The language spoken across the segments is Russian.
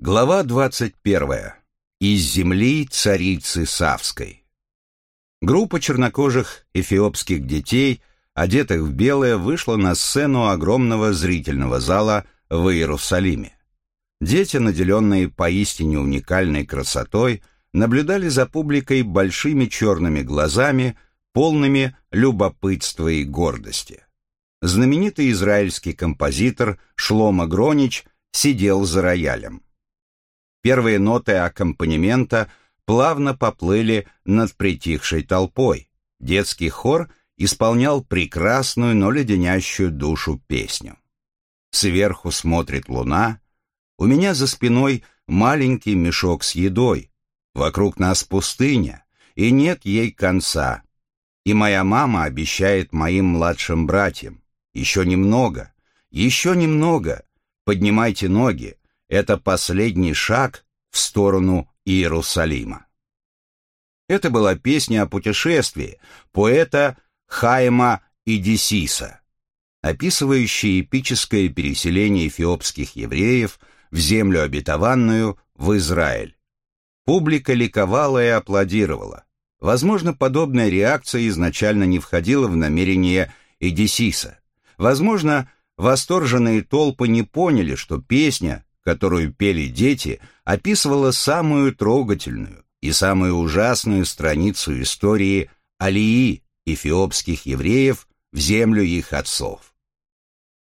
Глава 21. Из земли царицы Савской. Группа чернокожих эфиопских детей, одетых в белое, вышла на сцену огромного зрительного зала в Иерусалиме. Дети, наделенные поистине уникальной красотой, наблюдали за публикой большими черными глазами, полными любопытства и гордости. Знаменитый израильский композитор Шлома Гронич сидел за роялем. Первые ноты аккомпанемента плавно поплыли над притихшей толпой. Детский хор исполнял прекрасную, но леденящую душу песню. Сверху смотрит луна, у меня за спиной маленький мешок с едой, вокруг нас пустыня, и нет ей конца. И моя мама обещает моим младшим братьям, еще немного, еще немного, поднимайте ноги, это последний шаг в сторону Иерусалима. Это была песня о путешествии поэта Хайма Идисиса, описывающая эпическое переселение эфиопских евреев в землю обетованную в Израиль. Публика ликовала и аплодировала. Возможно, подобная реакция изначально не входила в намерение Эдисиса. Возможно, восторженные толпы не поняли, что песня, которую пели дети, описывала самую трогательную и самую ужасную страницу истории Алии, эфиопских евреев, в землю их отцов.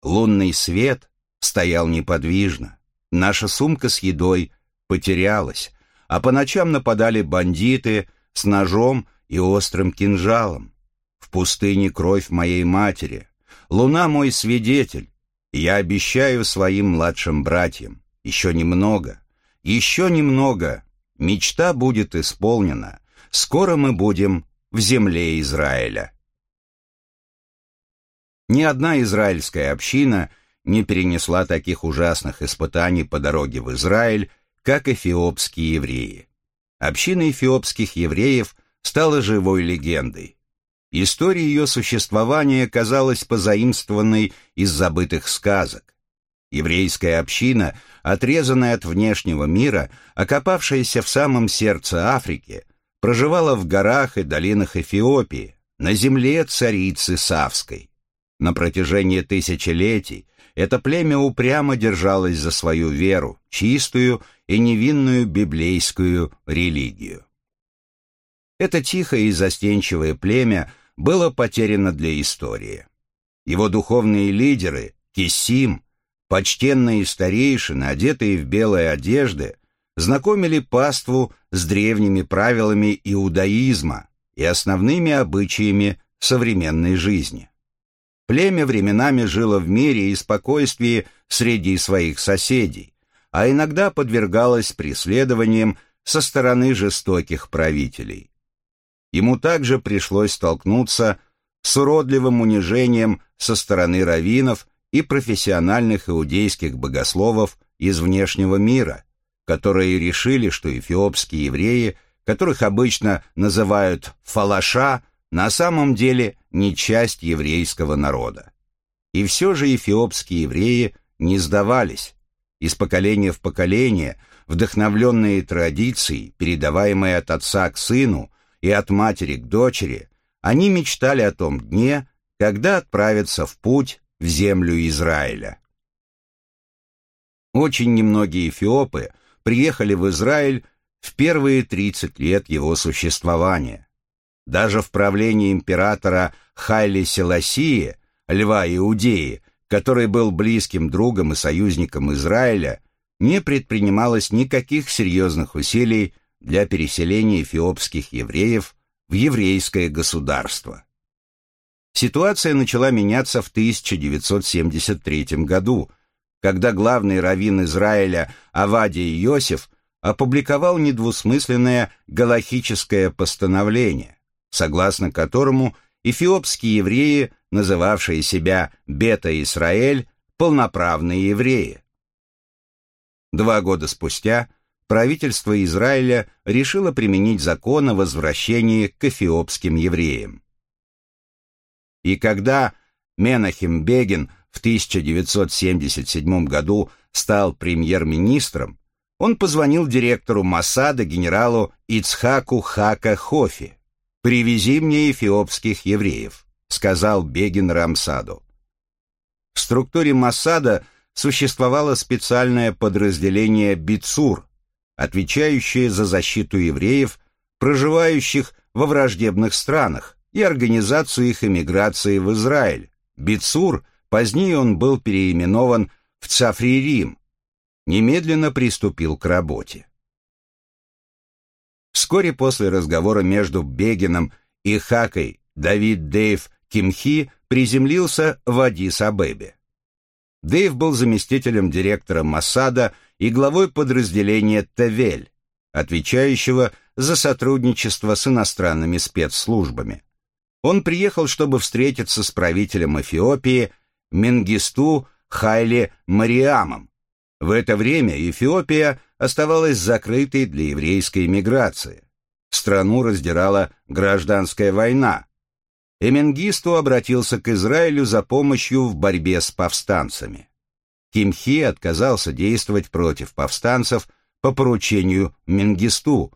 Лунный свет стоял неподвижно, наша сумка с едой потерялась, а по ночам нападали бандиты с ножом и острым кинжалом. В пустыне кровь моей матери, луна мой свидетель, я обещаю своим младшим братьям, еще немного, еще немного. Мечта будет исполнена. Скоро мы будем в земле Израиля. Ни одна израильская община не перенесла таких ужасных испытаний по дороге в Израиль, как эфиопские евреи. Община эфиопских евреев стала живой легендой. История ее существования казалась позаимствованной из забытых сказок. Еврейская община, отрезанная от внешнего мира, окопавшаяся в самом сердце Африки, проживала в горах и долинах Эфиопии, на земле царицы Савской. На протяжении тысячелетий это племя упрямо держалось за свою веру, чистую и невинную библейскую религию. Это тихое и застенчивое племя было потеряно для истории. Его духовные лидеры, Кисим, Почтенные старейшины, одетые в белые одежды, знакомили паству с древними правилами иудаизма и основными обычаями современной жизни. Племя временами жило в мире и спокойствии среди своих соседей, а иногда подвергалось преследованиям со стороны жестоких правителей. Ему также пришлось столкнуться с уродливым унижением со стороны раввинов и профессиональных иудейских богословов из внешнего мира, которые решили, что эфиопские евреи, которых обычно называют «фалаша», на самом деле не часть еврейского народа. И все же эфиопские евреи не сдавались. Из поколения в поколение, вдохновленные традицией, передаваемые от отца к сыну и от матери к дочери, они мечтали о том дне, когда отправятся в путь в землю Израиля. Очень немногие эфиопы приехали в Израиль в первые 30 лет его существования. Даже в правлении императора Хайли Селасии, льва Иудеи, который был близким другом и союзником Израиля, не предпринималось никаких серьезных усилий для переселения эфиопских евреев в еврейское государство. Ситуация начала меняться в 1973 году, когда главный раввин Израиля Авадий Йосиф опубликовал недвусмысленное галахическое постановление, согласно которому эфиопские евреи, называвшие себя Бета-Исраэль, полноправные евреи. Два года спустя правительство Израиля решило применить закон о возвращении к эфиопским евреям. И когда Менахем Бегин в 1977 году стал премьер-министром, он позвонил директору Масада генералу Ицхаку Хака Хофи. «Привези мне эфиопских евреев», — сказал Бегин Рамсаду. В структуре Масада существовало специальное подразделение Бицур, отвечающее за защиту евреев, проживающих во враждебных странах, и организацию их эмиграции в Израиль. Бицур, позднее он был переименован в Цафририм, немедленно приступил к работе. Вскоре после разговора между Бегином и Хакой Давид Дейв Кимхи приземлился в Адис-Абебе. Дейв был заместителем директора Масада и главой подразделения Тавель, отвечающего за сотрудничество с иностранными спецслужбами. Он приехал, чтобы встретиться с правителем Эфиопии Менгисту Хайле Мариамом, в это время Эфиопия оставалась закрытой для еврейской миграции. Страну раздирала гражданская война. Эменгисту обратился к Израилю за помощью в борьбе с повстанцами. Кимхи отказался действовать против повстанцев по поручению Менгисту,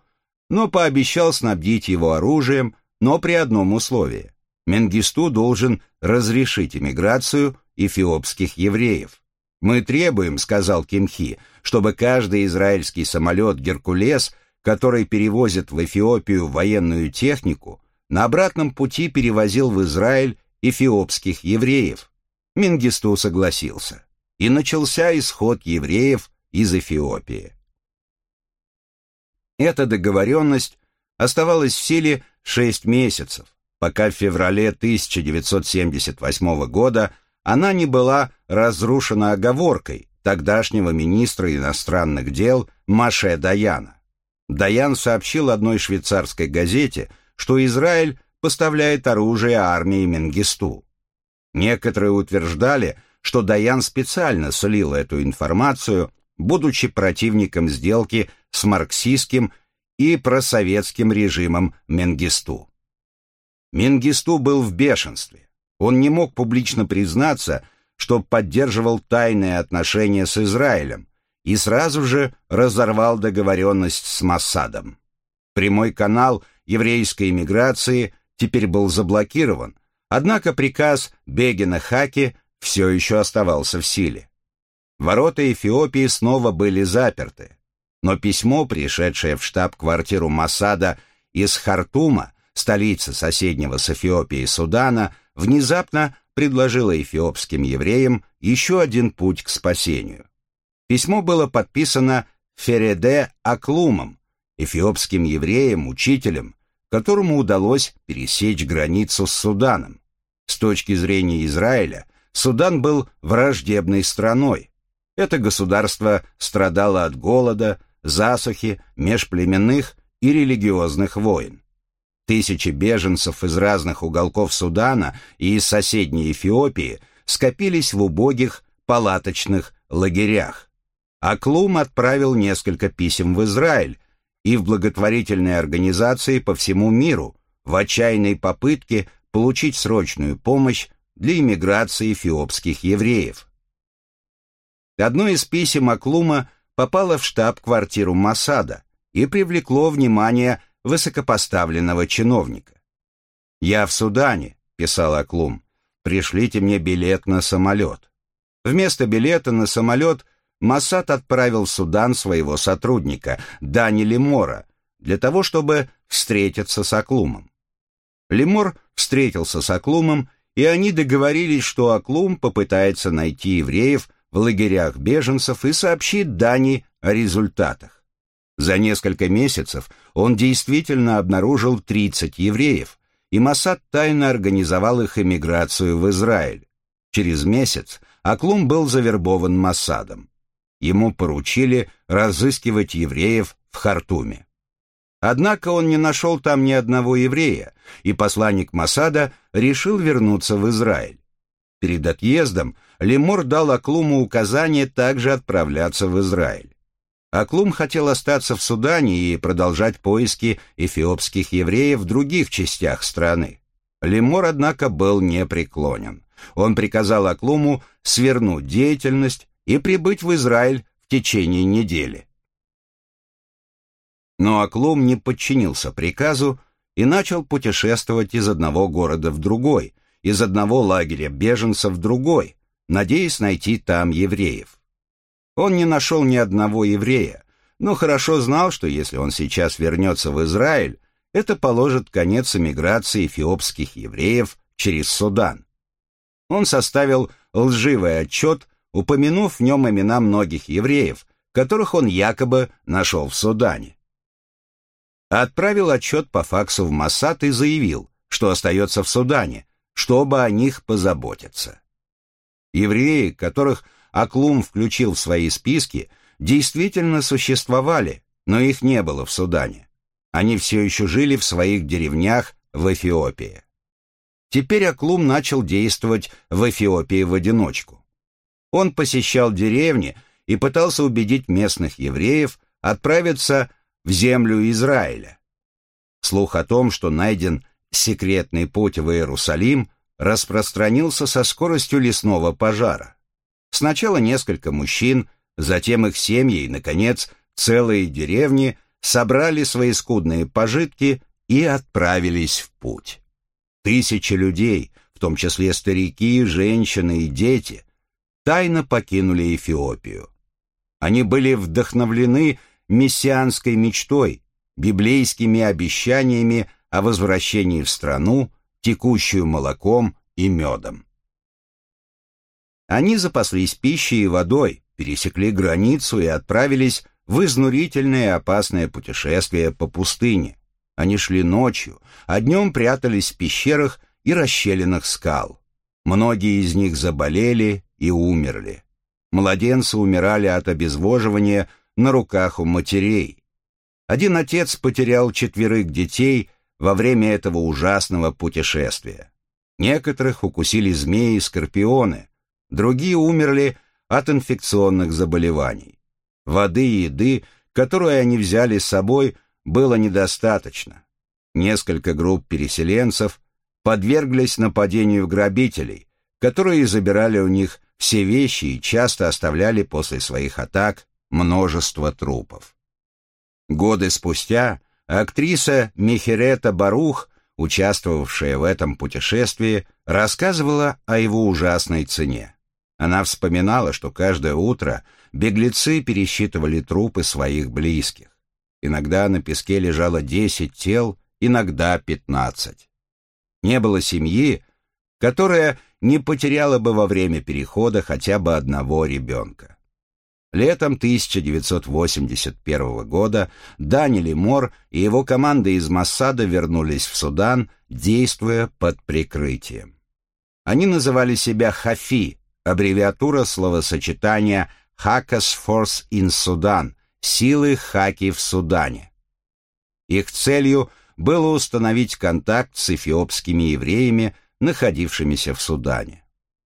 но пообещал снабдить его оружием, но при одном условии. Менгисту должен разрешить эмиграцию эфиопских евреев. «Мы требуем», — сказал Кимхи, «чтобы каждый израильский самолет «Геркулес», который перевозит в Эфиопию военную технику, на обратном пути перевозил в Израиль эфиопских евреев». Мингисту согласился, и начался исход евреев из Эфиопии. Эта договоренность оставалась в силе шесть месяцев, пока в феврале 1978 года она не была разрушена оговоркой тогдашнего министра иностранных дел Маше Даяна. Даян сообщил одной швейцарской газете, что Израиль поставляет оружие армии Менгисту. Некоторые утверждали, что Даян специально слил эту информацию, будучи противником сделки с марксистским и просоветским режимом Менгисту. Менгисту был в бешенстве. Он не мог публично признаться, что поддерживал тайные отношения с Израилем и сразу же разорвал договоренность с Массадом. Прямой канал еврейской иммиграции теперь был заблокирован, однако приказ Бегина Хаки все еще оставался в силе. Ворота Эфиопии снова были заперты, но письмо, пришедшее в штаб-квартиру Масада из Хартума, столицы соседнего с Эфиопией Судана, внезапно предложила эфиопским евреям еще один путь к спасению. Письмо было подписано Фереде Аклумом, эфиопским евреем, учителем, которому удалось пересечь границу с Суданом. С точки зрения Израиля, Судан был враждебной страной. Это государство страдало от голода, засухи, межплеменных и религиозных войн. Тысячи беженцев из разных уголков Судана и из соседней Эфиопии скопились в убогих палаточных лагерях. Аклум отправил несколько писем в Израиль и в благотворительные организации по всему миру в отчаянной попытке получить срочную помощь для иммиграции эфиопских евреев. Одно из писем Аклума попало в штаб-квартиру Масада и привлекло внимание высокопоставленного чиновника. «Я в Судане», — писал Аклум, — «пришлите мне билет на самолет». Вместо билета на самолет Масад отправил в Судан своего сотрудника, Дани Лемора, для того, чтобы встретиться с Аклумом. Лемор встретился с Аклумом, и они договорились, что Аклум попытается найти евреев в лагерях беженцев и сообщит Дани о результатах. За несколько месяцев он действительно обнаружил 30 евреев, и Масад тайно организовал их эмиграцию в Израиль. Через месяц Аклум был завербован Масадом. Ему поручили разыскивать евреев в Хартуме. Однако он не нашел там ни одного еврея, и посланник Масада решил вернуться в Израиль. Перед отъездом Лемор дал Аклуму указание также отправляться в Израиль. Аклум хотел остаться в Судане и продолжать поиски эфиопских евреев в других частях страны. Лемор, однако, был непреклонен. Он приказал Аклуму свернуть деятельность и прибыть в Израиль в течение недели. Но Аклум не подчинился приказу и начал путешествовать из одного города в другой, из одного лагеря беженцев в другой, надеясь найти там евреев. Он не нашел ни одного еврея, но хорошо знал, что если он сейчас вернется в Израиль, это положит конец эмиграции эфиопских евреев через Судан. Он составил лживый отчет, упомянув в нем имена многих евреев, которых он якобы нашел в Судане. Отправил отчет по факсу в Моссад и заявил, что остается в Судане, чтобы о них позаботиться. Евреи, которых Аклум включил в свои списки, действительно существовали, но их не было в Судане. Они все еще жили в своих деревнях в Эфиопии. Теперь Аклум начал действовать в Эфиопии в одиночку. Он посещал деревни и пытался убедить местных евреев отправиться в землю Израиля. Слух о том, что найден секретный путь в Иерусалим, распространился со скоростью лесного пожара. Сначала несколько мужчин, затем их семьи и, наконец, целые деревни собрали свои скудные пожитки и отправились в путь. Тысячи людей, в том числе старики, женщины и дети, тайно покинули Эфиопию. Они были вдохновлены мессианской мечтой, библейскими обещаниями о возвращении в страну, текущую молоком и медом. Они запаслись пищей и водой, пересекли границу и отправились в изнурительное и опасное путешествие по пустыне. Они шли ночью, а днем прятались в пещерах и расщелинах скал. Многие из них заболели и умерли. Младенцы умирали от обезвоживания на руках у матерей. Один отец потерял четверых детей во время этого ужасного путешествия. Некоторых укусили змеи и скорпионы, другие умерли от инфекционных заболеваний. Воды и еды, которую они взяли с собой, было недостаточно. Несколько групп переселенцев подверглись нападению грабителей, которые забирали у них все вещи и часто оставляли после своих атак множество трупов. Годы спустя актриса Мехерета Барух, участвовавшая в этом путешествии, рассказывала о его ужасной цене. Она вспоминала, что каждое утро беглецы пересчитывали трупы своих близких. Иногда на песке лежало десять тел, иногда пятнадцать. Не было семьи, которая не потеряла бы во время перехода хотя бы одного ребенка. Летом 1981 года Данили Мор и его команда из Массада вернулись в Судан, действуя под прикрытием. Они называли себя Хафи, аббревиатура словосочетания Hackers Force in Sudan, силы хаки в Судане. Их целью было установить контакт с эфиопскими евреями, находившимися в Судане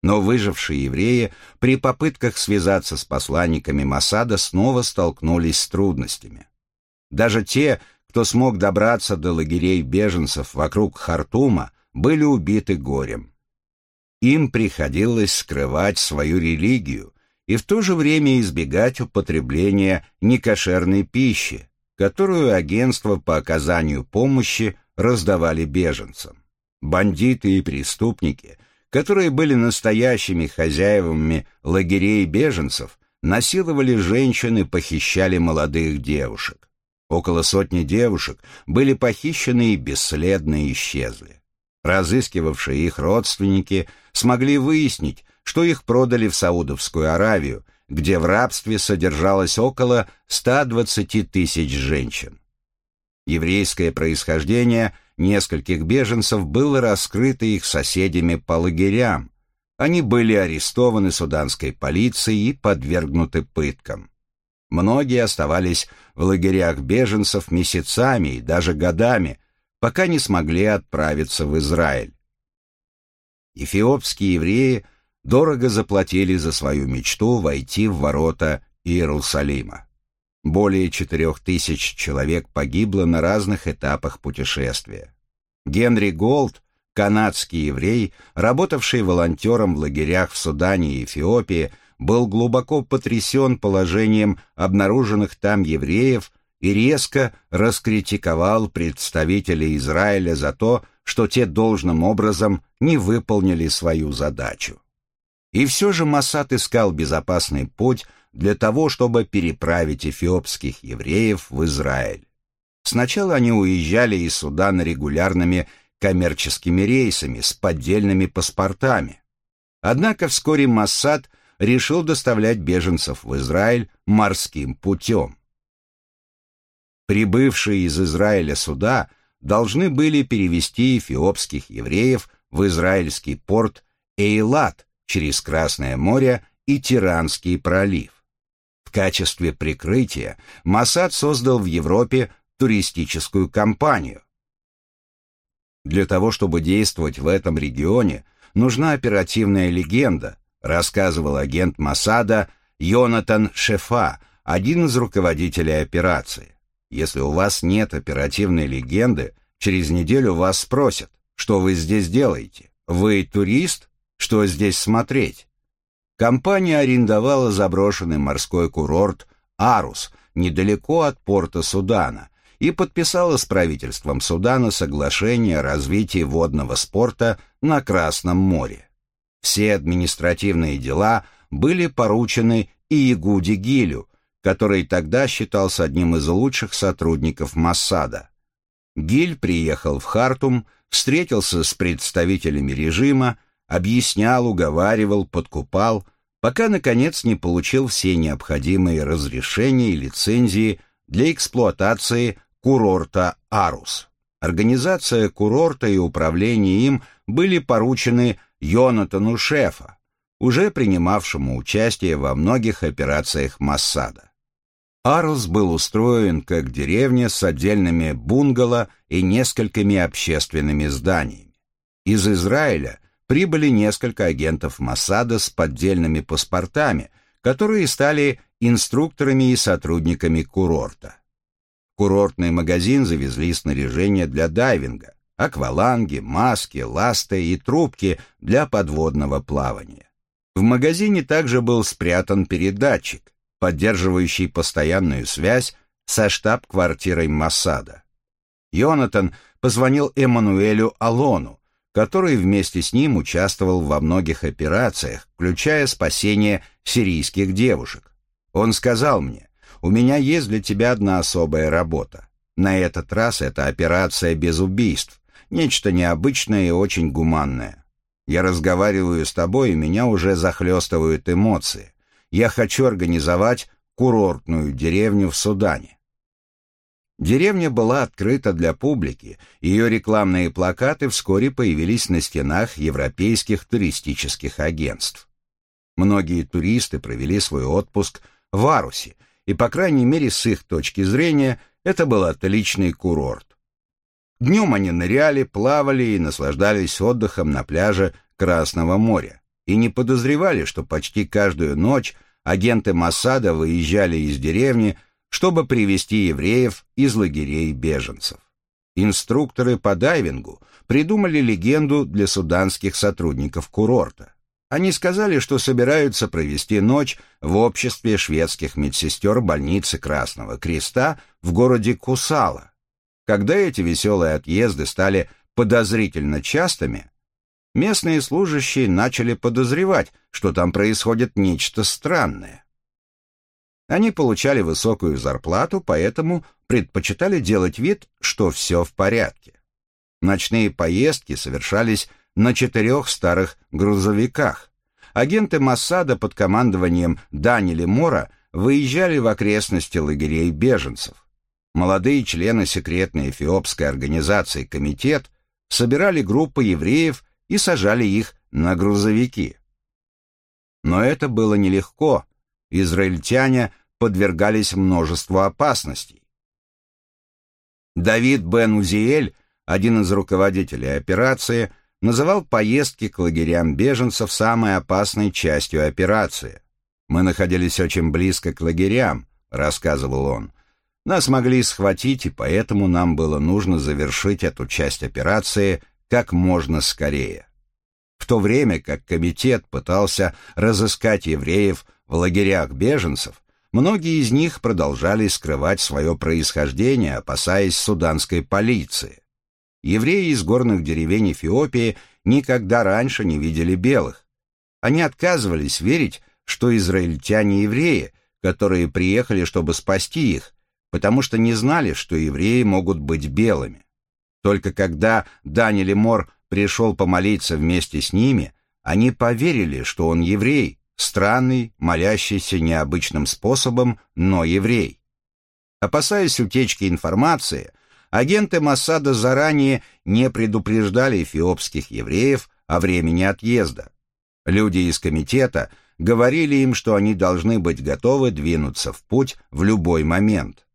но выжившие евреи при попытках связаться с посланниками Масада снова столкнулись с трудностями. Даже те, кто смог добраться до лагерей беженцев вокруг Хартума, были убиты горем. Им приходилось скрывать свою религию и в то же время избегать употребления некошерной пищи, которую агентства по оказанию помощи раздавали беженцам. Бандиты и преступники – которые были настоящими хозяевами лагерей беженцев, насиловали женщин и похищали молодых девушек. Около сотни девушек были похищены и бесследно исчезли. Разыскивавшие их родственники смогли выяснить, что их продали в Саудовскую Аравию, где в рабстве содержалось около 120 тысяч женщин. Еврейское происхождение нескольких беженцев было раскрыто их соседями по лагерям. Они были арестованы суданской полицией и подвергнуты пыткам. Многие оставались в лагерях беженцев месяцами и даже годами, пока не смогли отправиться в Израиль. Эфиопские евреи дорого заплатили за свою мечту войти в ворота Иерусалима. Более четырех тысяч человек погибло на разных этапах путешествия. Генри Голд, канадский еврей, работавший волонтером в лагерях в Судане и Эфиопии, был глубоко потрясен положением обнаруженных там евреев и резко раскритиковал представителей Израиля за то, что те должным образом не выполнили свою задачу. И все же Масад искал безопасный путь для того, чтобы переправить эфиопских евреев в Израиль. Сначала они уезжали из Судана регулярными коммерческими рейсами с поддельными паспортами. Однако вскоре Массад решил доставлять беженцев в Израиль морским путем. Прибывшие из Израиля суда должны были перевести эфиопских евреев в израильский порт Эйлат через Красное море и Тиранский пролив. Качестве прикрытия Масад создал в Европе туристическую компанию. Для того, чтобы действовать в этом регионе, нужна оперативная легенда, рассказывал агент Масада Йонатан Шефа, один из руководителей операции. Если у вас нет оперативной легенды, через неделю вас спросят, что вы здесь делаете? Вы турист? Что здесь смотреть? Компания арендовала заброшенный морской курорт Арус, недалеко от порта Судана, и подписала с правительством Судана соглашение о развитии водного спорта на Красном море. Все административные дела были поручены Иегуди Гилю, который тогда считался одним из лучших сотрудников Массада. Гиль приехал в Хартум, встретился с представителями режима, объяснял, уговаривал, подкупал, пока, наконец, не получил все необходимые разрешения и лицензии для эксплуатации курорта Арус. Организация курорта и управление им были поручены Йонатану Шефа, уже принимавшему участие во многих операциях Массада. Арус был устроен как деревня с отдельными бунгало и несколькими общественными зданиями. Из Израиля прибыли несколько агентов Массада с поддельными паспортами, которые стали инструкторами и сотрудниками курорта курортный магазин завезли снаряжение для дайвинга, акваланги, маски, ласты и трубки для подводного плавания. В магазине также был спрятан передатчик, поддерживающий постоянную связь со штаб-квартирой Массада. Йонатан позвонил Эммануэлю Алону, который вместе с ним участвовал во многих операциях, включая спасение сирийских девушек. Он сказал мне, у меня есть для тебя одна особая работа. На этот раз это операция без убийств, нечто необычное и очень гуманное. Я разговариваю с тобой, и меня уже захлестывают эмоции. Я хочу организовать курортную деревню в Судане. Деревня была открыта для публики, ее рекламные плакаты вскоре появились на стенах европейских туристических агентств. Многие туристы провели свой отпуск в Арусе и, по крайней мере, с их точки зрения, это был отличный курорт. Днем они ныряли, плавали и наслаждались отдыхом на пляже Красного моря, и не подозревали, что почти каждую ночь агенты Масада выезжали из деревни, чтобы привести евреев из лагерей беженцев. Инструкторы по дайвингу придумали легенду для суданских сотрудников курорта. Они сказали, что собираются провести ночь в обществе шведских медсестер больницы Красного Креста в городе Кусала. Когда эти веселые отъезды стали подозрительно частыми, местные служащие начали подозревать, что там происходит нечто странное. Они получали высокую зарплату, поэтому предпочитали делать вид, что все в порядке. Ночные поездки совершались на четырех старых грузовиках. Агенты Массада под командованием Даниэля Мора выезжали в окрестности лагерей беженцев. Молодые члены секретной эфиопской организации «Комитет» собирали группы евреев и сажали их на грузовики. Но это было нелегко. Израильтяне подвергались множеству опасностей. Давид Бен Узиэль, один из руководителей операции, называл поездки к лагерям беженцев самой опасной частью операции. «Мы находились очень близко к лагерям», — рассказывал он. «Нас могли схватить, и поэтому нам было нужно завершить эту часть операции как можно скорее». В то время как комитет пытался разыскать евреев в лагерях беженцев, Многие из них продолжали скрывать свое происхождение, опасаясь суданской полиции. Евреи из горных деревень Эфиопии никогда раньше не видели белых. Они отказывались верить, что израильтяне евреи, которые приехали, чтобы спасти их, потому что не знали, что евреи могут быть белыми. Только когда Даниэль Мор пришел помолиться вместе с ними, они поверили, что он еврей, странный, молящийся необычным способом, но еврей. Опасаясь утечки информации, агенты Моссада заранее не предупреждали эфиопских евреев о времени отъезда. Люди из комитета говорили им, что они должны быть готовы двинуться в путь в любой момент.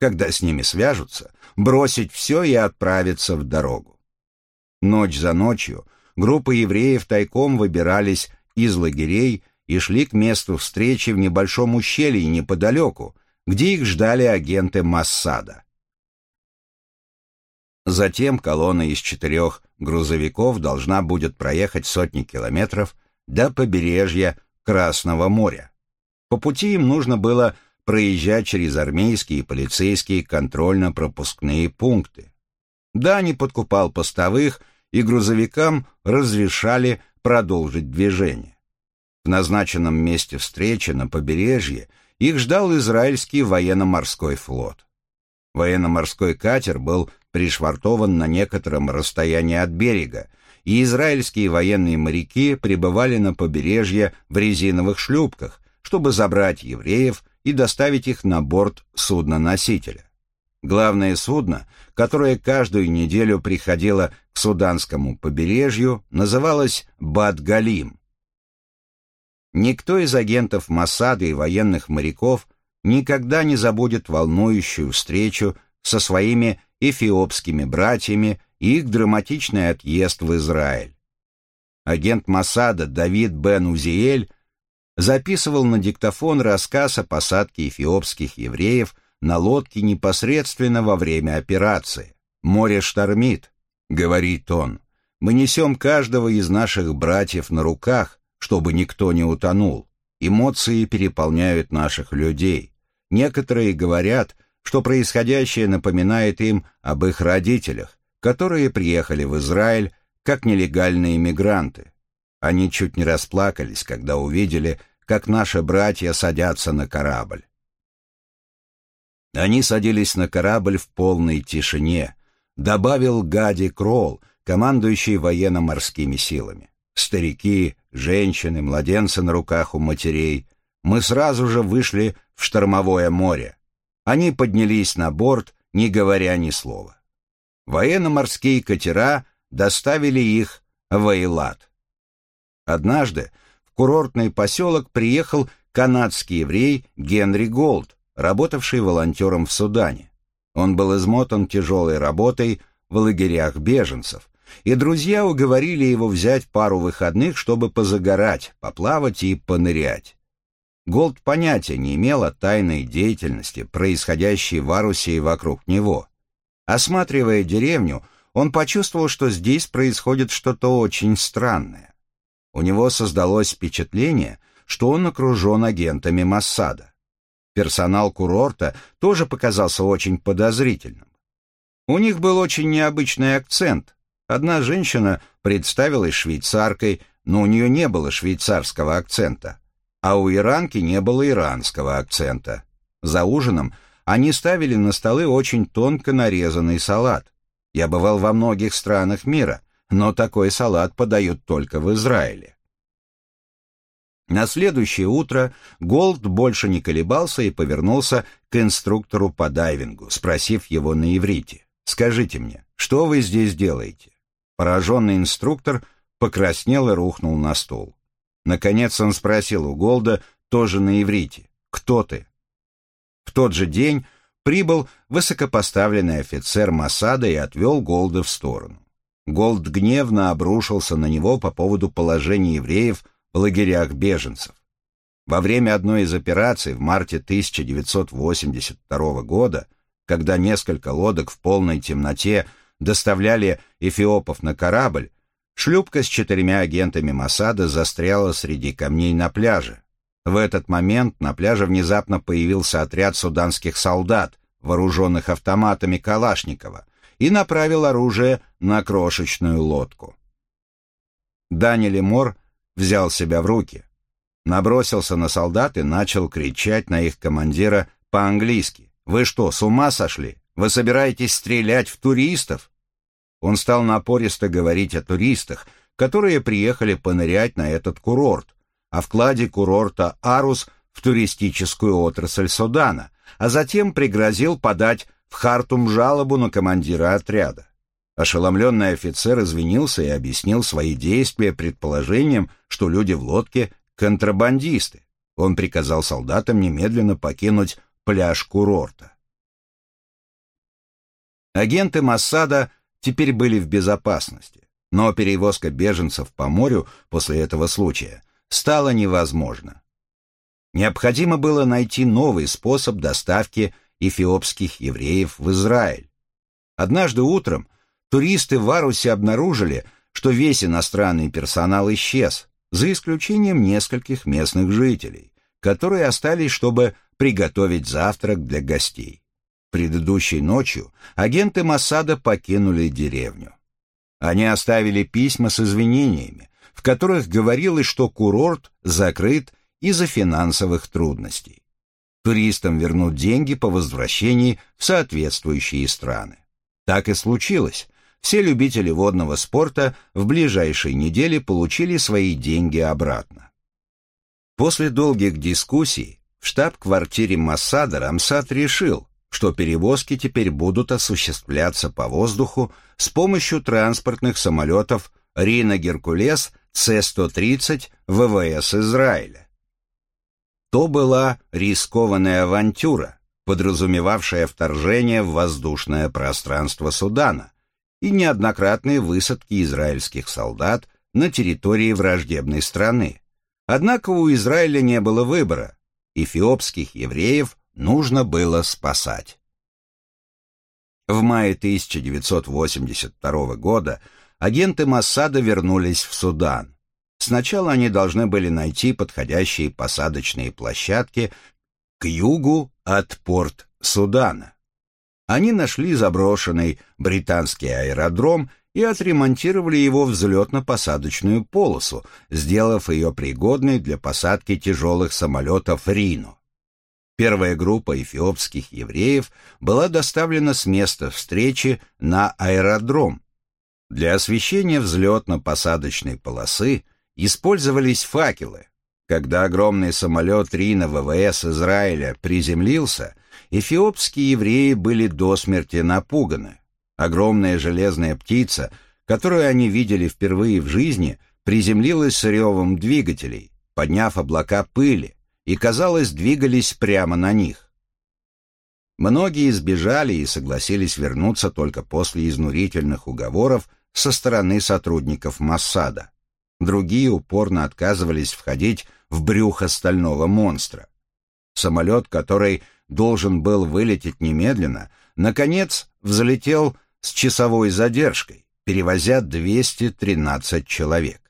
Когда с ними свяжутся, бросить все и отправиться в дорогу. Ночь за ночью группы евреев тайком выбирались из лагерей и шли к месту встречи в небольшом ущелье неподалеку, где их ждали агенты Массада. Затем колонна из четырех грузовиков должна будет проехать сотни километров до побережья Красного моря. По пути им нужно было проезжать через армейские и полицейские контрольно-пропускные пункты. Да, не подкупал постовых, и грузовикам разрешали продолжить движение. В назначенном месте встречи на побережье их ждал израильский военно-морской флот. Военно-морской катер был пришвартован на некотором расстоянии от берега, и израильские военные моряки прибывали на побережье в резиновых шлюпках, чтобы забрать евреев и доставить их на борт судна-носителя. Главное судно, которое каждую неделю приходило к суданскому побережью, называлось Бад-Галим. Никто из агентов Моссада и военных моряков никогда не забудет волнующую встречу со своими эфиопскими братьями и их драматичный отъезд в Израиль. Агент Моссада Давид Бен Узиэль записывал на диктофон рассказ о посадке эфиопских евреев на лодке непосредственно во время операции. «Море штормит», — говорит он. «Мы несем каждого из наших братьев на руках, чтобы никто не утонул. Эмоции переполняют наших людей. Некоторые говорят, что происходящее напоминает им об их родителях, которые приехали в Израиль как нелегальные мигранты. Они чуть не расплакались, когда увидели, как наши братья садятся на корабль. Они садились на корабль в полной тишине, добавил Гади Кролл, командующий военно-морскими силами. Старики, женщины, младенцы на руках у матерей. Мы сразу же вышли в штормовое море. Они поднялись на борт, не говоря ни слова. Военно-морские катера доставили их в Эйлат. Однажды в курортный поселок приехал канадский еврей Генри Голд, работавший волонтером в Судане. Он был измотан тяжелой работой в лагерях беженцев, и друзья уговорили его взять пару выходных, чтобы позагорать, поплавать и понырять. Голд понятия не имел о тайной деятельности, происходящей в Арусе и вокруг него. Осматривая деревню, он почувствовал, что здесь происходит что-то очень странное. У него создалось впечатление, что он окружен агентами Массада. Персонал курорта тоже показался очень подозрительным. У них был очень необычный акцент. Одна женщина представилась швейцаркой, но у нее не было швейцарского акцента, а у иранки не было иранского акцента. За ужином они ставили на столы очень тонко нарезанный салат. Я бывал во многих странах мира, но такой салат подают только в Израиле. На следующее утро Голд больше не колебался и повернулся к инструктору по дайвингу, спросив его на иврите. «Скажите мне, что вы здесь делаете?» Пораженный инструктор покраснел и рухнул на стул. Наконец он спросил у Голда, тоже на иврите, «Кто ты?» В тот же день прибыл высокопоставленный офицер Моссада и отвел Голда в сторону. Голд гневно обрушился на него по поводу положения евреев в лагерях беженцев. Во время одной из операций в марте 1982 года, когда несколько лодок в полной темноте доставляли эфиопов на корабль, шлюпка с четырьмя агентами Масада застряла среди камней на пляже. В этот момент на пляже внезапно появился отряд суданских солдат, вооруженных автоматами Калашникова, и направил оружие на крошечную лодку. Дани Лемор взял себя в руки, набросился на солдат и начал кричать на их командира по-английски. «Вы что, с ума сошли? Вы собираетесь стрелять в туристов?» Он стал напористо говорить о туристах, которые приехали понырять на этот курорт, о вкладе курорта «Арус» в туристическую отрасль Судана, а затем пригрозил подать в Хартум жалобу на командира отряда. Ошеломленный офицер извинился и объяснил свои действия предположением, что люди в лодке — контрабандисты. Он приказал солдатам немедленно покинуть пляж курорта. Агенты Массада теперь были в безопасности, но перевозка беженцев по морю после этого случая стала невозможна. Необходимо было найти новый способ доставки эфиопских евреев в Израиль. Однажды утром туристы в Арусе обнаружили, что весь иностранный персонал исчез, за исключением нескольких местных жителей, которые остались, чтобы приготовить завтрак для гостей. Предыдущей ночью агенты Массада покинули деревню. Они оставили письма с извинениями, в которых говорилось, что курорт закрыт из-за финансовых трудностей. Туристам вернут деньги по возвращении в соответствующие страны. Так и случилось. Все любители водного спорта в ближайшие недели получили свои деньги обратно. После долгих дискуссий в штаб-квартире Массада Рамсад решил, что перевозки теперь будут осуществляться по воздуху с помощью транспортных самолетов Рина Геркулес С-130 ВВС Израиля. То была рискованная авантюра, подразумевавшая вторжение в воздушное пространство Судана и неоднократные высадки израильских солдат на территории враждебной страны. Однако у Израиля не было выбора. Эфиопских евреев нужно было спасать. В мае 1982 года агенты Массада вернулись в Судан. Сначала они должны были найти подходящие посадочные площадки к югу от порт Судана. Они нашли заброшенный британский аэродром и отремонтировали его взлетно-посадочную полосу, сделав ее пригодной для посадки тяжелых самолетов «Рино». Первая группа эфиопских евреев была доставлена с места встречи на аэродром. Для освещения взлетно-посадочной полосы использовались факелы. Когда огромный самолет Рина ВВС Израиля приземлился, эфиопские евреи были до смерти напуганы. Огромная железная птица, которую они видели впервые в жизни, приземлилась с ревом двигателей, подняв облака пыли, и, казалось, двигались прямо на них. Многие избежали и согласились вернуться только после изнурительных уговоров со стороны сотрудников Массада. Другие упорно отказывались входить в брюхо стального монстра. Самолет, который должен был вылететь немедленно, наконец взлетел с часовой задержкой, перевозя 213 человек.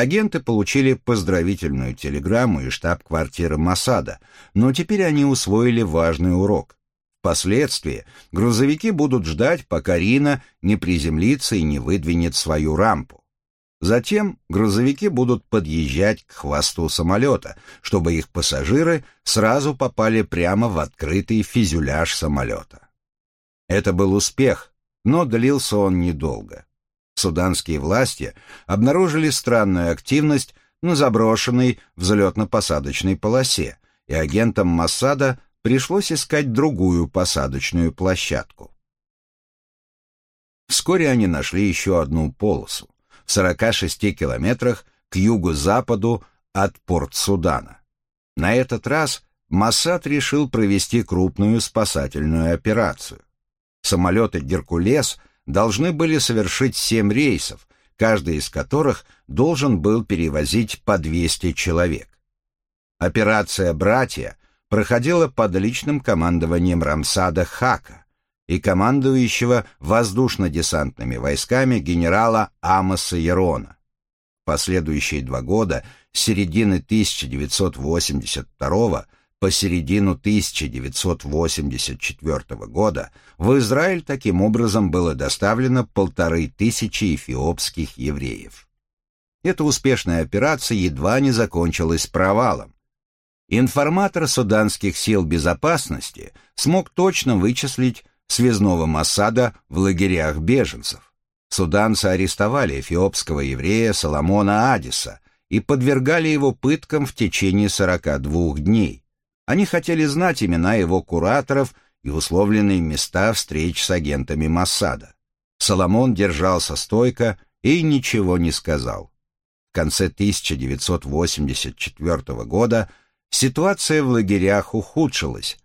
Агенты получили поздравительную телеграмму из штаб-квартиры Масада, но теперь они усвоили важный урок. Впоследствии грузовики будут ждать, пока Рина не приземлится и не выдвинет свою рампу. Затем грузовики будут подъезжать к хвосту самолета, чтобы их пассажиры сразу попали прямо в открытый фюзеляж самолета. Это был успех, но длился он недолго. Суданские власти обнаружили странную активность на заброшенной взлетно-посадочной полосе, и агентам Массада пришлось искать другую посадочную площадку. Вскоре они нашли еще одну полосу в 46 километрах к югу-западу от порт Судана. На этот раз Массад решил провести крупную спасательную операцию. Самолеты «Геркулес» должны были совершить семь рейсов, каждый из которых должен был перевозить по 200 человек. Операция «Братья» проходила под личным командованием Рамсада Хака и командующего воздушно-десантными войсками генерала Амоса Ерона. Последующие два года, с середины 1982 по середину 1984 года, в Израиль таким образом было доставлено полторы тысячи эфиопских евреев. Эта успешная операция едва не закончилась провалом. Информатор суданских сил безопасности смог точно вычислить связного Масада в лагерях беженцев. Суданцы арестовали эфиопского еврея Соломона Адиса и подвергали его пыткам в течение 42 дней. Они хотели знать имена его кураторов и условленные места встреч с агентами Массада. Соломон держался стойко и ничего не сказал. В конце 1984 года ситуация в лагерях ухудшилась.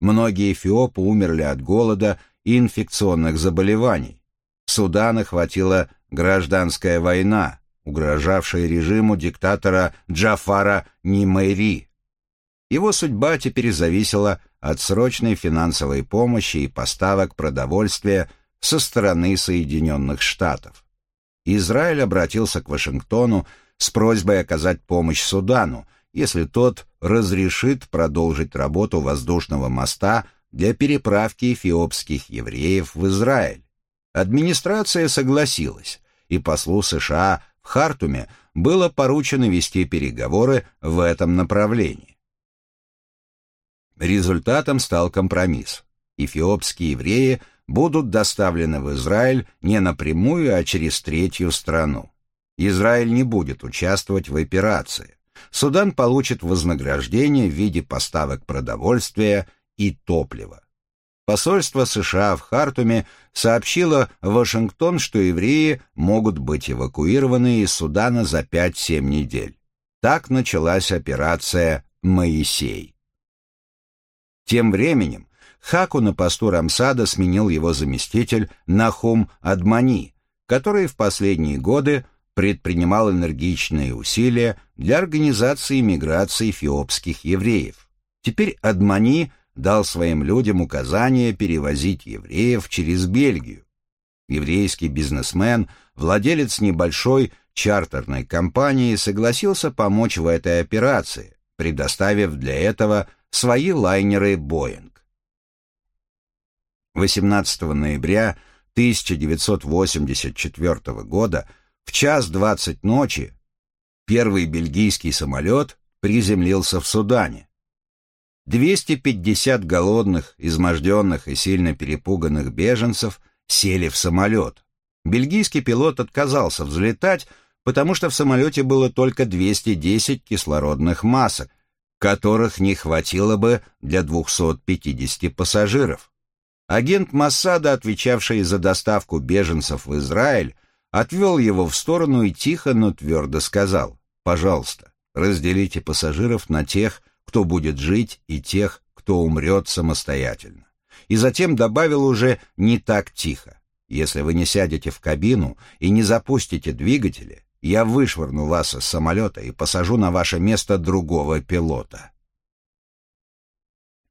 Многие эфиопы умерли от голода и инфекционных заболеваний. Судан охватила гражданская война, угрожавшая режиму диктатора Джафара Нимейри. Его судьба теперь зависела от срочной финансовой помощи и поставок продовольствия со стороны Соединенных Штатов. Израиль обратился к Вашингтону с просьбой оказать помощь Судану, если тот разрешит продолжить работу воздушного моста для переправки эфиопских евреев в Израиль. Администрация согласилась, и послу США в Хартуме было поручено вести переговоры в этом направлении. Результатом стал компромисс. Эфиопские евреи будут доставлены в Израиль не напрямую, а через третью страну. Израиль не будет участвовать в операции. Судан получит вознаграждение в виде поставок продовольствия и топлива. Посольство США в Хартуме сообщило Вашингтон, что евреи могут быть эвакуированы из Судана за 5-7 недель. Так началась операция «Моисей». Тем временем Хаку на посту Рамсада сменил его заместитель Нахум Адмани, который в последние годы предпринимал энергичные усилия для организации миграции эфиопских евреев. Теперь Адмани дал своим людям указание перевозить евреев через Бельгию. Еврейский бизнесмен, владелец небольшой чартерной компании, согласился помочь в этой операции, предоставив для этого свои лайнеры «Боинг». 18 ноября 1984 года в час двадцать ночи первый бельгийский самолет приземлился в Судане. 250 голодных, изможденных и сильно перепуганных беженцев сели в самолет. Бельгийский пилот отказался взлетать, потому что в самолете было только 210 кислородных масок, которых не хватило бы для 250 пассажиров. Агент Массада, отвечавший за доставку беженцев в Израиль, отвел его в сторону и тихо, но твердо сказал, «Пожалуйста, разделите пассажиров на тех, кто будет жить, и тех, кто умрет самостоятельно. И затем добавил уже не так тихо. Если вы не сядете в кабину и не запустите двигатели, я вышвырну вас из самолета и посажу на ваше место другого пилота.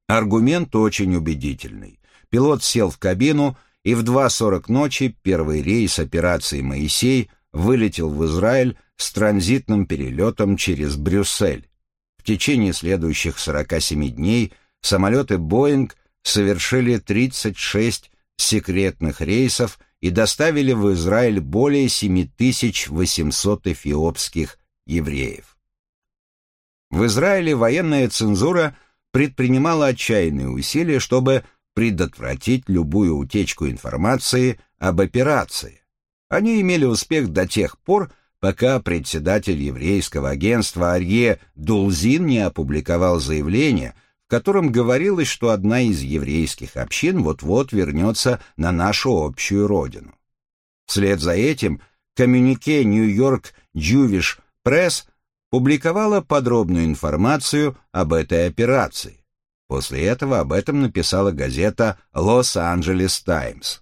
Аргумент очень убедительный. Пилот сел в кабину, и в 2.40 ночи первый рейс операции «Моисей» вылетел в Израиль с транзитным перелетом через Брюссель течение следующих 47 дней самолеты «Боинг» совершили 36 секретных рейсов и доставили в Израиль более 7800 эфиопских евреев. В Израиле военная цензура предпринимала отчаянные усилия, чтобы предотвратить любую утечку информации об операции. Они имели успех до тех пор, пока председатель еврейского агентства Арье Дулзин не опубликовал заявление, в котором говорилось, что одна из еврейских общин вот-вот вернется на нашу общую родину. Вслед за этим коммюнике Нью-Йорк Джувиш Пресс публиковала подробную информацию об этой операции. После этого об этом написала газета «Лос-Анджелес Таймс».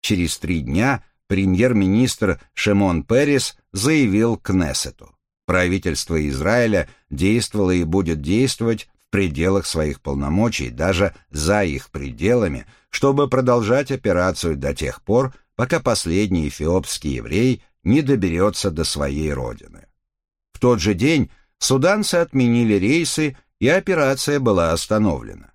Через три дня – премьер-министр Шимон Перес заявил Кнессету. Правительство Израиля действовало и будет действовать пределах своих полномочий, даже за их пределами, чтобы продолжать операцию до тех пор, пока последний эфиопский еврей не доберется до своей родины. В тот же день суданцы отменили рейсы, и операция была остановлена.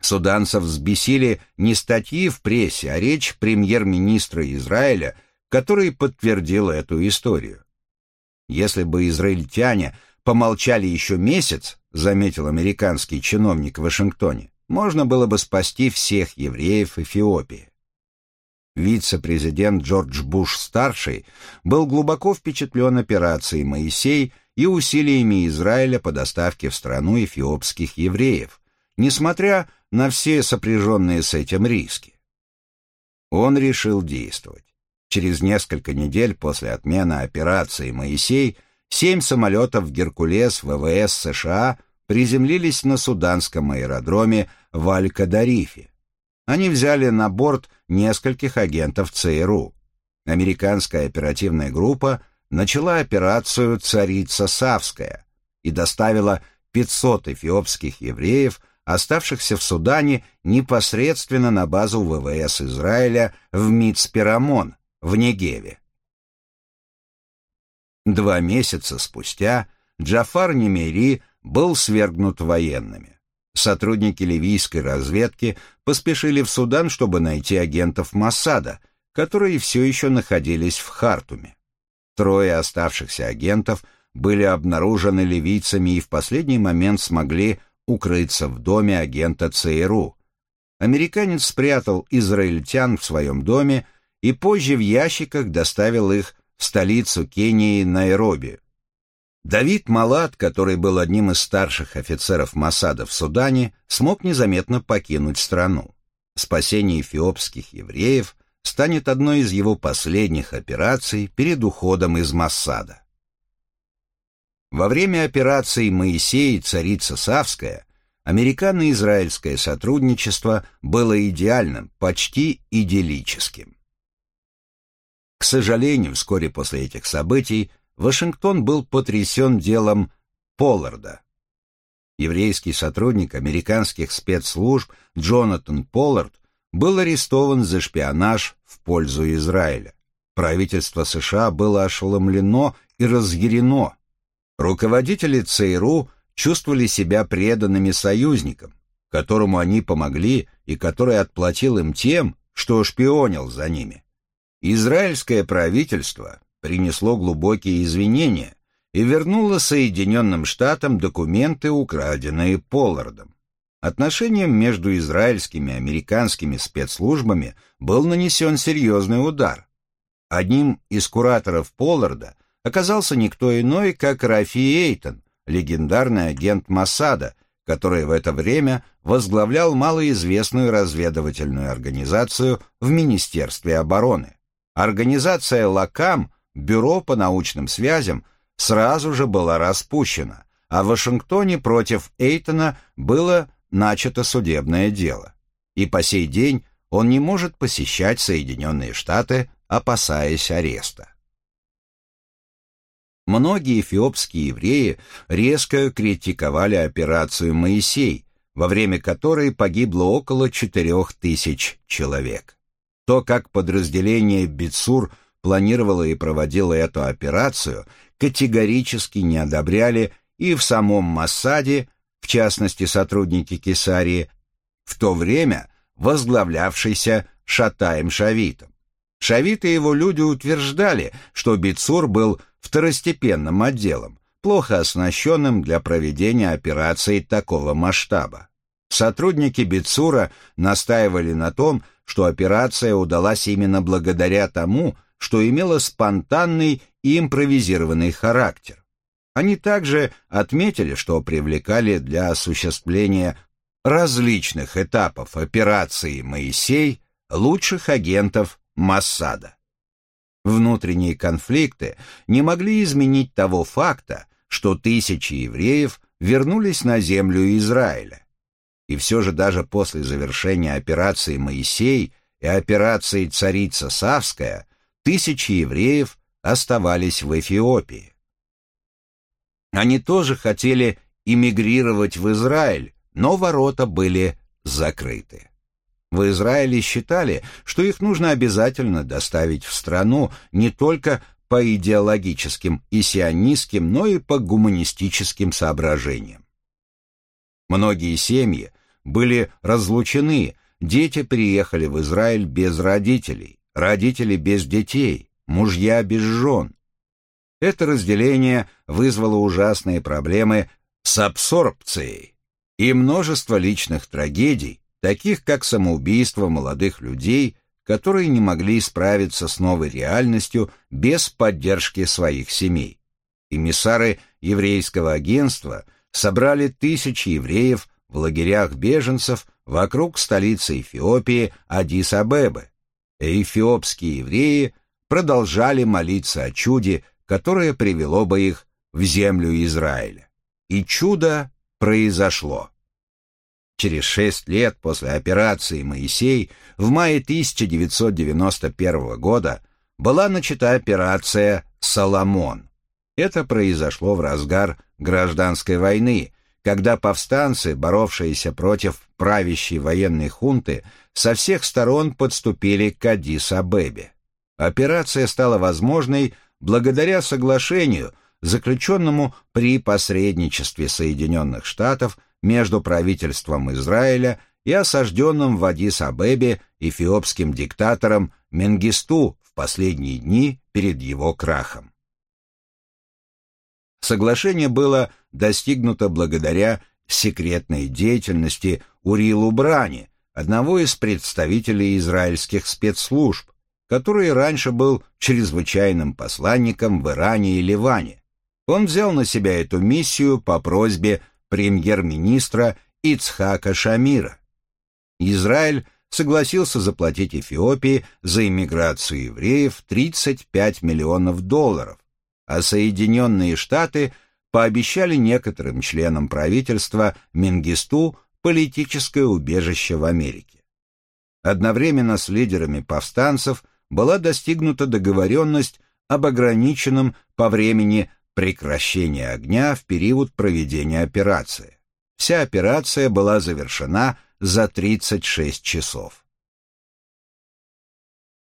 Суданцев взбесили не статьи в прессе, а речь премьер-министра Израиля, который подтвердил эту историю. Если бы израильтяне помолчали еще месяц, заметил американский чиновник в Вашингтоне, можно было бы спасти всех евреев Эфиопии. Вице-президент Джордж Буш-старший был глубоко впечатлен операцией «Моисей» и усилиями Израиля по доставке в страну эфиопских евреев, несмотря на все сопряженные с этим риски. Он решил действовать. Через несколько недель после отмены операции «Моисей» семь самолетов «Геркулес» ВВС США приземлились на суданском аэродроме в Аль-Кадарифе. Они взяли на борт нескольких агентов ЦРУ. Американская оперативная группа начала операцию «Царица Савская» и доставила 500 эфиопских евреев, оставшихся в Судане, непосредственно на базу ВВС Израиля в Мицперамон, в Негеве. Два месяца спустя Джафар Немери был свергнут военными. Сотрудники ливийской разведки поспешили в Судан, чтобы найти агентов Массада, которые все еще находились в Хартуме. Трое оставшихся агентов были обнаружены ливийцами и в последний момент смогли укрыться в доме агента ЦРУ. Американец спрятал израильтян в своем доме и позже в ящиках доставил их столицу Кении Найроби. Давид Малат, который был одним из старших офицеров Масада в Судане, смог незаметно покинуть страну. Спасение эфиопских евреев станет одной из его последних операций перед уходом из Массада. Во время операции «Моисей» «Царица Савская» американо-израильское сотрудничество было идеальным, почти идиллическим. К сожалению, вскоре после этих событий Вашингтон был потрясен делом Полларда. Еврейский сотрудник американских спецслужб Джонатан Поллард был арестован за шпионаж в пользу Израиля. Правительство США было ошеломлено и разъярено. Руководители ЦРУ чувствовали себя преданными союзникам, которому они помогли и который отплатил им тем, что шпионил за ними. Израильское правительство принесло глубокие извинения и вернуло Соединенным Штатам документы, украденные Поллардом. Отношениям между израильскими и американскими спецслужбами был нанесен серьезный удар. Одним из кураторов Полларда оказался никто иной, как Рафи Эйтон, легендарный агент Масада, который в это время возглавлял малоизвестную разведывательную организацию в Министерстве обороны. Организация «Лакам», Бюро по научным связям, сразу же была распущена, а в Вашингтоне против Эйтона было начато судебное дело. И по сей день он не может посещать Соединенные Штаты, опасаясь ареста. Многие эфиопские евреи резко критиковали операцию «Моисей», во время которой погибло около четырех тысяч человек. То, как подразделение Бицур планировало и проводило эту операцию, категорически не одобряли и в самом Массаде, в частности сотрудники Кесарии, в то время возглавлявшийся Шатаем Шавитом. Шавит и его люди утверждали, что Бицур был второстепенным отделом, плохо оснащенным для проведения операций такого масштаба. Сотрудники Бицура настаивали на том, что операция удалась именно благодаря тому, что имела спонтанный и импровизированный характер. Они также отметили, что привлекали для осуществления различных этапов операции «Моисей» лучших агентов Массада. Внутренние конфликты не могли изменить того факта, что тысячи евреев вернулись на землю Израиля. И все же даже после завершения операции «Моисей» и операции «Царица Савская» тысячи евреев оставались в Эфиопии. Они тоже хотели эмигрировать в Израиль, но ворота были закрыты. В Израиле считали, что их нужно обязательно доставить в страну не только по идеологическим и сионистским, но и по гуманистическим соображениям. Многие семьи были разлучены, дети приехали в Израиль без родителей, родители без детей, мужья без жен. Это разделение вызвало ужасные проблемы с абсорбцией и множество личных трагедий, таких как самоубийство молодых людей, которые не могли справиться с новой реальностью без поддержки своих семей. Эмиссары еврейского агентства собрали тысячи евреев в лагерях беженцев вокруг столицы Эфиопии Адис-Абебы. Эфиопские евреи продолжали молиться о чуде, которое привело бы их в землю Израиля. И чудо произошло. Через шесть лет после операции «Моисей» в мае 1991 года была начата операция «Соломон». Это произошло в разгар гражданской войны, когда повстанцы, боровшиеся против правящей военной хунты, со всех сторон подступили к Адис-Абебе. Операция стала возможной благодаря соглашению, заключенному при посредничестве Соединенных Штатов между правительством Израиля и осажденным в Адис-Абебе эфиопским диктатором Менгисту в последние дни перед его крахом. Соглашение было достигнуто благодаря секретной деятельности Урилу Брани, одного из представителей израильских спецслужб, который раньше был чрезвычайным посланником в Иране и Ливане. Он взял на себя эту миссию по просьбе премьер-министра Ицхака Шамира. Израиль согласился заплатить Эфиопии за иммиграцию евреев 35 миллионов долларов, а Соединенные Штаты пообещали некоторым членам правительства Менгисту политическое убежище в Америке. Одновременно с лидерами повстанцев была достигнута договоренность об ограниченном по времени прекращении огня в период проведения операции. Вся операция была завершена за 36 часов.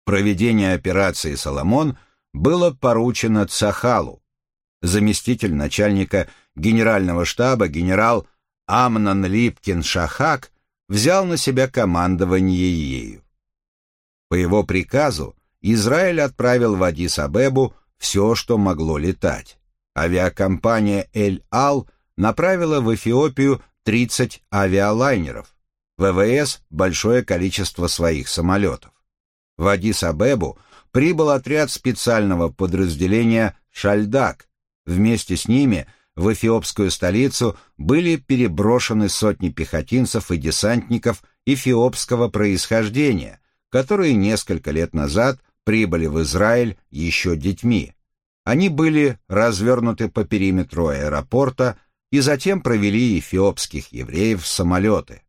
Проведение операции «Соломон» было поручено Цахалу. Заместитель начальника генерального штаба генерал Амнан Липкин-Шахак взял на себя командование ею. По его приказу Израиль отправил в Адис-Абебу все, что могло летать. Авиакомпания «Эль-Ал» направила в Эфиопию 30 авиалайнеров, ВВС – большое количество своих самолетов. В Адис-Абебу прибыл отряд специального подразделения «Шальдак». Вместе с ними в эфиопскую столицу были переброшены сотни пехотинцев и десантников эфиопского происхождения, которые несколько лет назад прибыли в Израиль еще детьми. Они были развернуты по периметру аэропорта и затем провели эфиопских евреев в самолеты.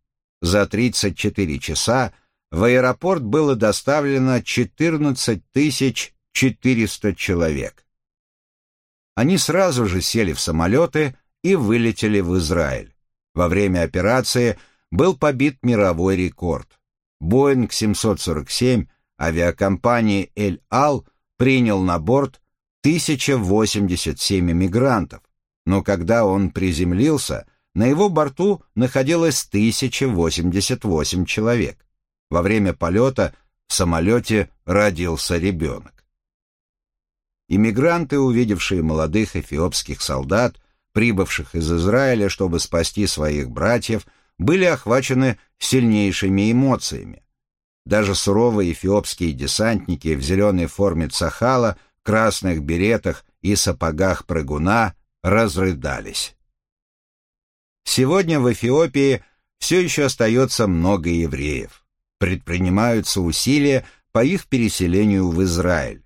За 34 часа в аэропорт было доставлено 14 400 человек. Они сразу же сели в самолеты и вылетели в Израиль. Во время операции был побит мировой рекорд. Боинг 747 авиакомпании «Эль-Ал» принял на борт 1087 эмигрантов, но когда он приземлился, на его борту находилось 1088 человек. Во время полета в самолете родился ребенок. Иммигранты, увидевшие молодых эфиопских солдат, прибывших из Израиля, чтобы спасти своих братьев, были охвачены сильнейшими эмоциями. Даже суровые эфиопские десантники в зеленой форме цахала, красных беретах и сапогах прыгуна разрыдались. Сегодня в Эфиопии все еще остается много евреев. Предпринимаются усилия по их переселению в Израиль.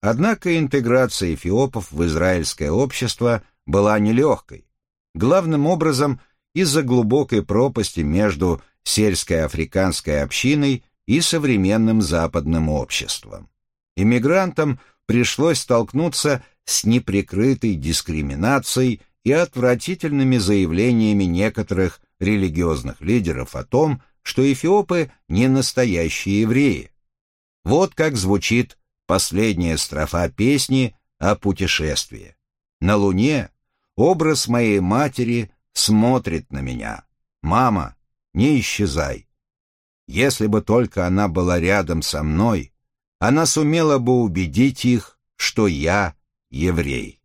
Однако интеграция эфиопов в израильское общество была нелегкой. Главным образом из-за глубокой пропасти между сельской африканской общиной и современным западным обществом. Иммигрантам пришлось столкнуться с неприкрытой дискриминацией и отвратительными заявлениями некоторых религиозных лидеров о том, что эфиопы не настоящие евреи. Вот как звучит последняя строфа песни о путешествии. На луне образ моей матери смотрит на меня. «Мама, не исчезай». Если бы только она была рядом со мной, она сумела бы убедить их, что я еврей.